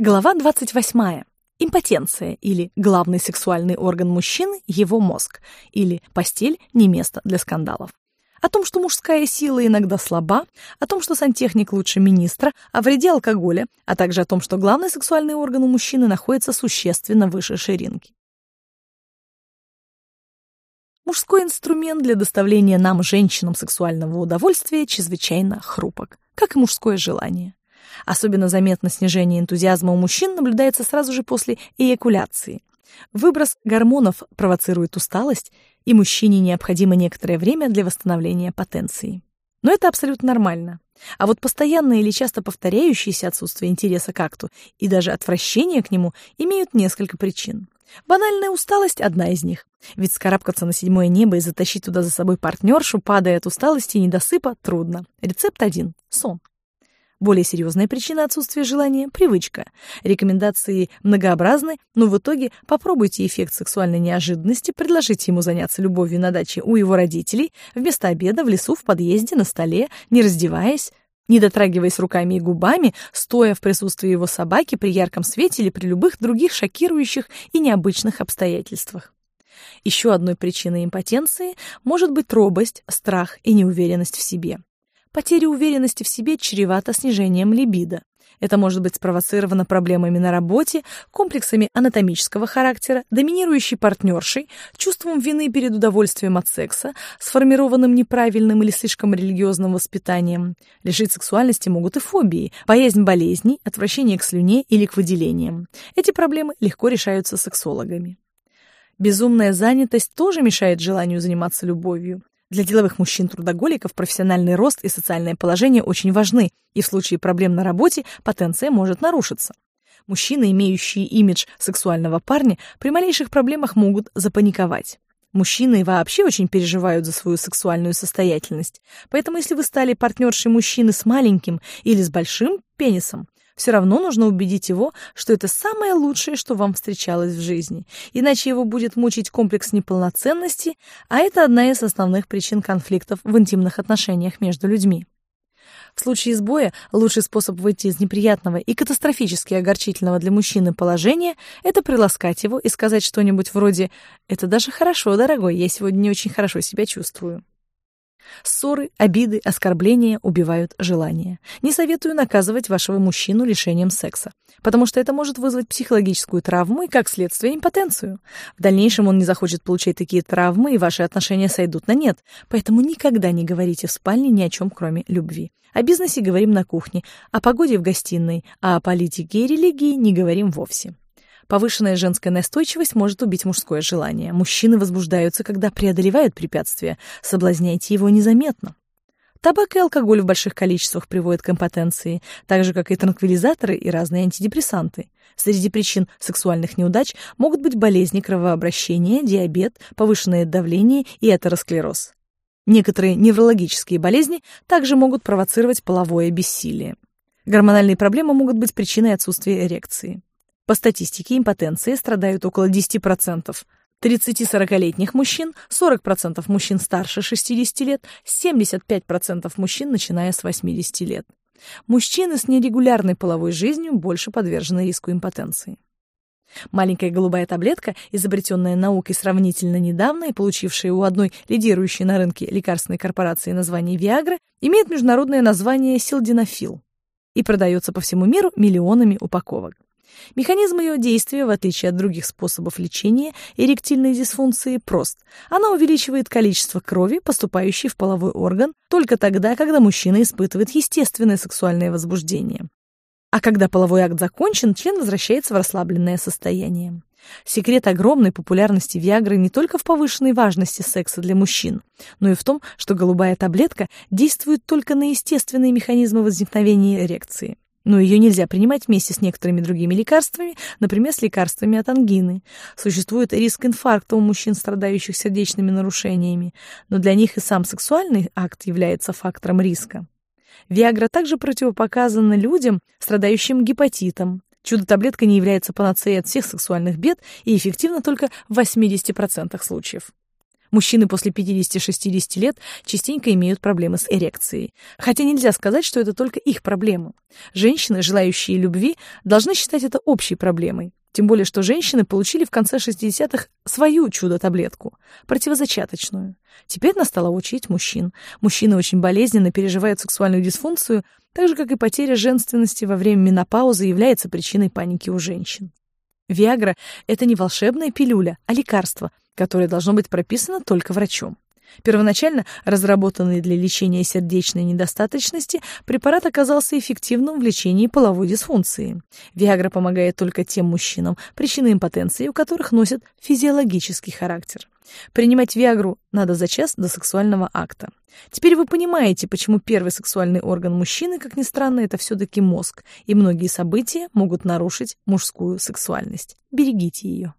Глава 28. Импотенция или главный сексуальный орган мужчины – его мозг, или постель – не место для скандалов. О том, что мужская сила иногда слаба, о том, что сантехник лучше министра, о вреде алкоголя, а также о том, что главный сексуальный орган у мужчины находится существенно выше ширинки. Мужской инструмент для доставления нам, женщинам, сексуального удовольствия чрезвычайно хрупок, как и мужское желание. Особенно заметно снижение энтузиазма у мужчин наблюдается сразу же после эякуляции. Выброс гормонов провоцирует усталость, и мужчине необходимо некоторое время для восстановления потенции. Но это абсолютно нормально. А вот постоянное или часто повторяющееся отсутствие интереса к акту и даже отвращение к нему имеют несколько причин. Банальная усталость – одна из них. Ведь скарабкаться на седьмое небо и затащить туда за собой партнершу, падая от усталости и недосыпа, трудно. Рецепт один – сон. Более серьезная причина отсутствия желания – привычка. Рекомендации многообразны, но в итоге попробуйте эффект сексуальной неожиданности, предложите ему заняться любовью на даче у его родителей, вместо обеда, в лесу, в подъезде, на столе, не раздеваясь, не дотрагиваясь руками и губами, стоя в присутствии его собаки при ярком свете или при любых других шокирующих и необычных обстоятельствах. Еще одной причиной импотенции может быть робость, страх и неуверенность в себе. Потеря уверенности в себе чревата снижением либидо. Это может быть спровоцировано проблемами на работе, комплексами анатомического характера, доминирующей партнершей, чувством вины перед удовольствием от секса, сформированным неправильным или слишком религиозным воспитанием. Лишить сексуальности могут и фобии, боязнь болезней, отвращение к слюне или к выделениям. Эти проблемы легко решаются сексологами. Безумная занятость тоже мешает желанию заниматься любовью. Для деловых мужчин-трудоголиков профессиональный рост и социальное положение очень важны, и в случае проблем на работе потенция может нарушиться. Мужчины, имеющие имидж сексуального парня, при малейших проблемах могут запаниковать. Мужчины вообще очень переживают за свою сексуальную состоятельность. Поэтому если вы стали партнершей мужчины с маленьким или с большим пенисом, все равно нужно убедить его, что это самое лучшее, что вам встречалось в жизни. Иначе его будет мучить комплекс неполноценности, а это одна из основных причин конфликтов в интимных отношениях между людьми. В случае сбоя лучший способ выйти из неприятного и катастрофически огорчительного для мужчины положения – это приласкать его и сказать что-нибудь вроде «Это даже хорошо, дорогой, я сегодня не очень хорошо себя чувствую». Ссоры, обиды, оскорбления убивают желание. Не советую наказывать вашего мужчину лишением секса, потому что это может вызвать психологическую травму и, как следствие, импотенцию. В дальнейшем он не захочет получать такие травмы, и ваши отношения сойдут на нет. Поэтому никогда не говорите в спальне ни о чем, кроме любви. О бизнесе говорим на кухне, о погоде в гостиной, а о политике и религии не говорим вовсе. Повышенная женская настойчивость может убить мужское желание. Мужчины возбуждаются, когда преодолевают препятствия. Соблазняйте его незаметно. Табак и алкоголь в больших количествах приводят к импотенции, так же, как и транквилизаторы и разные антидепрессанты. Среди причин сексуальных неудач могут быть болезни кровообращения, диабет, повышенное давление и атеросклероз. Некоторые неврологические болезни также могут провоцировать половое бессилие. Гормональные проблемы могут быть причиной отсутствия эрекции. По статистике импотенции страдают около 10%. 30-40-летних мужчин, 40% мужчин старше 60 лет, 75% мужчин, начиная с 80 лет. Мужчины с нерегулярной половой жизнью больше подвержены риску импотенции. Маленькая голубая таблетка, изобретенная наукой сравнительно недавно и получившая у одной лидирующей на рынке лекарственной корпорации название Viagra, имеет международное название силденафил и продается по всему миру миллионами упаковок. Механизм ее действия, в отличие от других способов лечения эректильной дисфункции, прост. Она увеличивает количество крови, поступающей в половой орган, только тогда, когда мужчина испытывает естественное сексуальное возбуждение. А когда половой акт закончен, член возвращается в расслабленное состояние. Секрет огромной популярности Виагры не только в повышенной важности секса для мужчин, но и в том, что голубая таблетка действует только на естественные механизмы возникновения эрекции но ее нельзя принимать вместе с некоторыми другими лекарствами, например, с лекарствами от ангины. Существует риск инфаркта у мужчин, страдающих сердечными нарушениями, но для них и сам сексуальный акт является фактором риска. Виагра также противопоказана людям, страдающим гепатитом. Чудо-таблетка не является панацеей от всех сексуальных бед и эффективна только в 80% случаев. Мужчины после 50-60 лет частенько имеют проблемы с эрекцией. Хотя нельзя сказать, что это только их проблема. Женщины, желающие любви, должны считать это общей проблемой. Тем более, что женщины получили в конце 60-х свою чудо-таблетку, противозачаточную. Теперь настала очередь мужчин. Мужчины очень болезненно переживают сексуальную дисфункцию, так же, как и потеря женственности во время менопаузы является причиной паники у женщин. Виагра – это не волшебная пилюля, а лекарство, которое должно быть прописано только врачом. Первоначально разработанный для лечения сердечной недостаточности, препарат оказался эффективным в лечении половой дисфункции. Виагра помогает только тем мужчинам, причины импотенции у которых носят физиологический характер. Принимать Виагру надо за час до сексуального акта. Теперь вы понимаете, почему первый сексуальный орган мужчины, как ни странно, это все-таки мозг, и многие события могут нарушить мужскую сексуальность. Берегите ее.